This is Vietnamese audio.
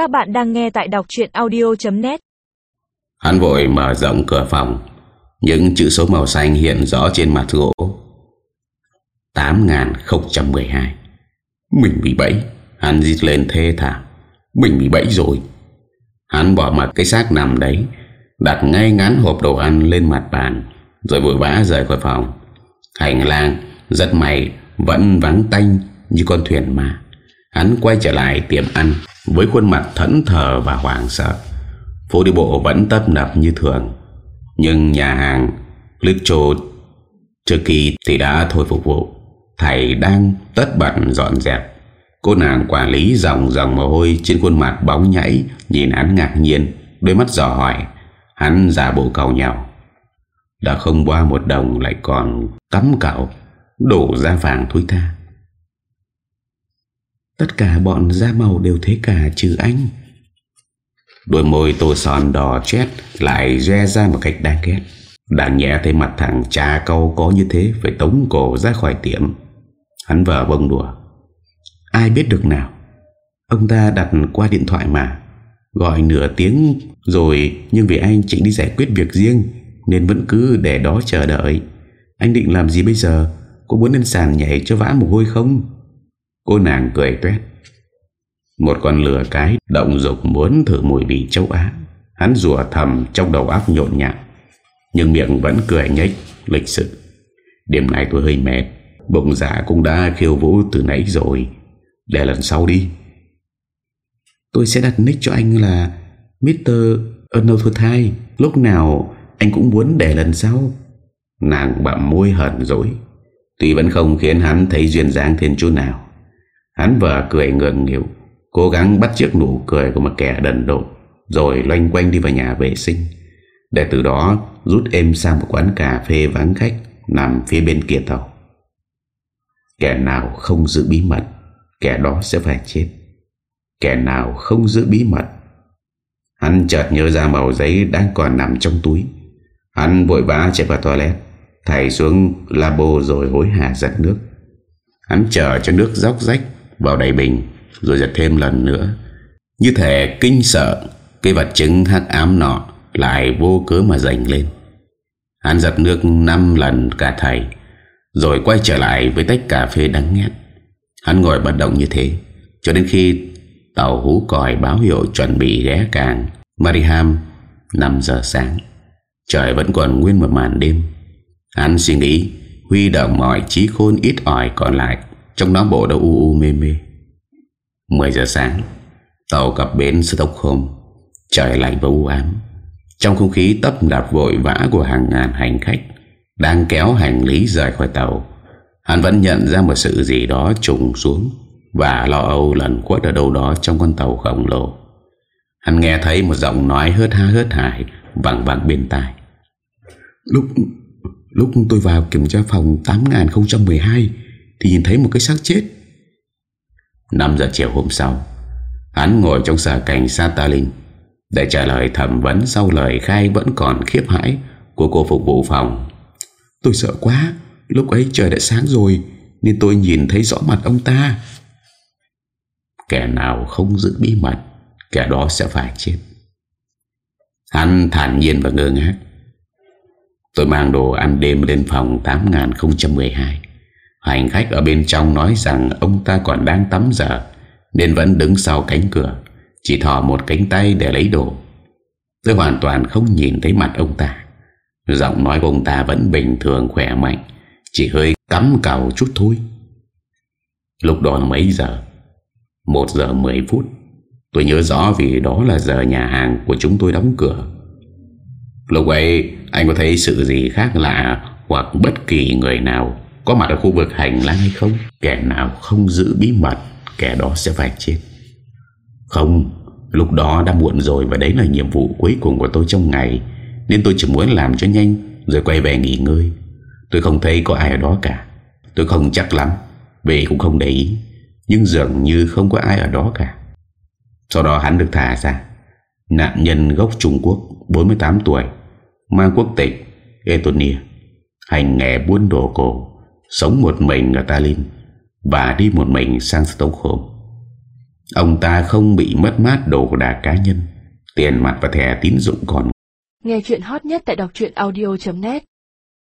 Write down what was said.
Các bạn đang nghe tại đọc chuyện audio.net Hắn vội mở rộng cửa phòng. Những chữ số màu xanh hiện rõ trên mặt gỗ. 8012 Mình bị bẫy. Hắn dít lên thê thảm. Mình bị bẫy rồi. Hắn bỏ mặt cái xác nằm đấy, Đặt ngay ngắn hộp đồ ăn lên mặt bàn, Rồi vội vã rời khỏi phòng. Hành lang, rất may, Vẫn vắng tanh như con thuyền mà. Hắn quay trở lại tiệm ăn. Với khuôn mặt thẫn thờ và hoảng sợ, Phố đi bộ vẫn tấp nập như thường. Nhưng nhà hàng Little Turkey thì đã thôi phục vụ. Thầy đang tất bận dọn dẹp. Cô nàng quản lý dòng dòng mồ hôi Trên khuôn mặt bóng nhảy, Nhìn hắn ngạc nhiên, Đôi mắt dò hỏi. Hắn giả bộ cầu nhau. Đã không qua một đồng lại còn cắm cậu Đổ ra vàng thui tha. Tất cả bọn da màu đều thế cả trừ anh. Đôi môi tô son đỏ chết Lại re ra một cách đáng ghét Đáng nhẽ thấy mặt thằng cha câu có như thế Phải tống cổ ra khỏi tiệm. Hắn vợ bông đùa. Ai biết được nào? Ông ta đặt qua điện thoại mà. Gọi nửa tiếng rồi Nhưng vì anh chỉ đi giải quyết việc riêng Nên vẫn cứ để đó chờ đợi. Anh định làm gì bây giờ? Có muốn lên sàn nhảy cho vã mồ hôi không Cô nàng cười tuét. Một con lừa cái động dục muốn thử mùi vị châu Á. Hắn rùa thầm trong đầu óc nhộn nhạc Nhưng miệng vẫn cười nhếch, lịch sự. Điểm này tôi hơi mệt, Bụng giả cũng đã khiêu vũ từ nãy rồi. Để lần sau đi. Tôi sẽ đặt nick cho anh là Mr. Another Thai Lúc nào anh cũng muốn để lần sau. Nàng bặm môi hận dối Tuy vẫn không khiến hắn thấy duyên dáng thêm chút nào. Hắn vừa cười ngượng nghịu, Cố gắng bắt chiếc nụ cười của một kẻ đần độn, Rồi loanh quanh đi vào nhà vệ sinh. Để từ đó, rút êm sang một quán cà phê vắng khách Nằm phía bên kia tàu. Kẻ nào không giữ bí mật, Kẻ đó sẽ phải chết. Kẻ nào không giữ bí mật, Hắn chợt nhớ ra màu giấy đang còn nằm trong túi. Hắn vội vã chạy vào toilet, Thảy xuống labo rồi hối hả giặt nước. Hắn chờ cho nước róc rách vào đầy bình Rồi giật thêm lần nữa. Như thể kinh sợ, Cái vật chứng hắc ám nọ Lại vô cớ mà dành lên. Hắn giật nước 5 lần cả thầy, Rồi quay trở lại với tách cà phê đắng nghét Hắn ngồi bất động như thế, Cho đến khi Tàu hú còi báo hiệu chuẩn bị ghé càng Mariham 5 giờ sáng. Trời vẫn còn nguyên một màn đêm. Hắn suy nghĩ, Huy động mọi trí khôn ít ỏi còn lại trong đó bộ đã u u mê mê. 10 giờ sáng, Tàu cập bến Stockholm Trời lạnh và u ám. Trong không khí tấp đạp vội vã của hàng ngàn hành khách Đang kéo hành lý rời khỏi tàu, Hắn vẫn nhận ra một sự gì đó trùng xuống Và lo âu lần quất ở đâu đó trong con tàu khổng lồ. Hắn nghe thấy một giọng nói hớt ha hớt hải Vẳng vẳng bên tai. Lúc lúc tôi vào kiểm tra phòng 8012 thì nhìn thấy một cái xác chết. 5 giờ chiều hôm sau, Hắn ngồi trong sở cảnh Satalin Để trả lời thẩm vấn sau lời khai vẫn còn khiếp hãi Của cô phục vụ phòng. Tôi sợ quá, Lúc ấy trời đã sáng rồi, Nên tôi nhìn thấy rõ mặt ông ta. Kẻ nào không giữ bí mật, Kẻ đó sẽ phải chết. Hắn thản nhiên và ngơ ngác. Tôi mang đồ ăn đêm lên phòng 8012 Hành khách ở bên trong nói rằng Ông ta còn đang tắm giờ, Nên vẫn đứng sau cánh cửa, Chỉ thò một cánh tay để lấy đồ. Tôi hoàn toàn không nhìn thấy mặt ông ta. Giọng nói của ông ta vẫn bình thường, khỏe mạnh, Chỉ hơi cắm cầu chút thôi. Lúc đó mấy giờ? 1 giờ 10 phút. Tôi nhớ rõ vì đó là giờ nhà hàng của chúng tôi đóng cửa. Lúc ấy, anh có thấy sự gì khác lạ Hoặc bất kỳ người nào? Có mặt ở khu vực hành lang hay không? Kẻ nào không giữ bí mật, Kẻ đó sẽ phải chết. Không, Lúc đó đã muộn rồi Và đấy là nhiệm vụ cuối cùng của tôi trong ngày. Nên tôi chỉ muốn làm cho nhanh, Rồi quay về nghỉ ngơi. Tôi không thấy có ai ở đó cả. Tôi không chắc lắm Vì cũng không để ý. Nhưng dường như không có ai ở đó cả. Sau đó hắn được thả ra. Nạn nhân gốc Trung Quốc 48 tuổi, Mang quốc tịch Estonia Hành nghề buôn đồ cổ. Sống một mình ở Tallinn Và đi một mình sang Stockholm. Ông ta không bị mất mát đồ đạc cá nhân, Tiền mặt và thẻ tín dụng còn. Nghe chuyện hot nhất tại đọc audio.net